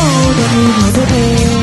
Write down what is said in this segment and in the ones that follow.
我对你好，的不？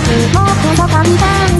くもっとそこに感じ